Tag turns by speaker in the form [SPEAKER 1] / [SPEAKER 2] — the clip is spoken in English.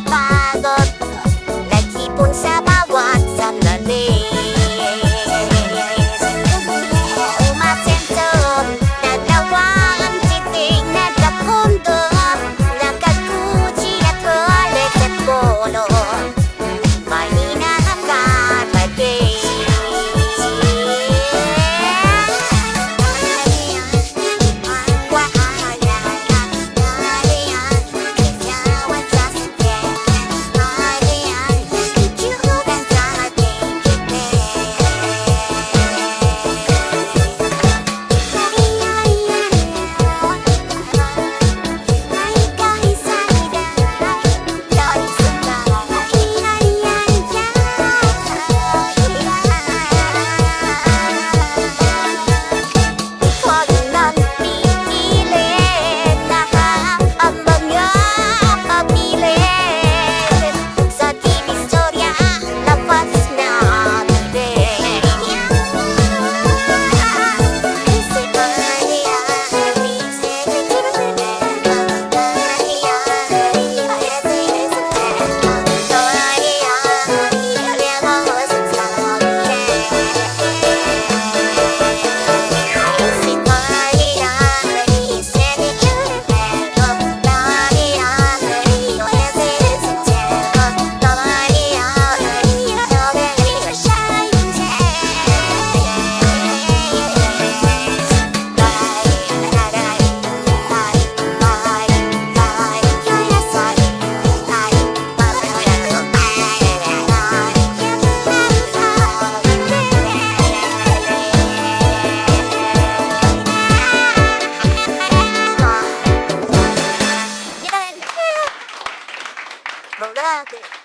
[SPEAKER 1] 吧。Volate.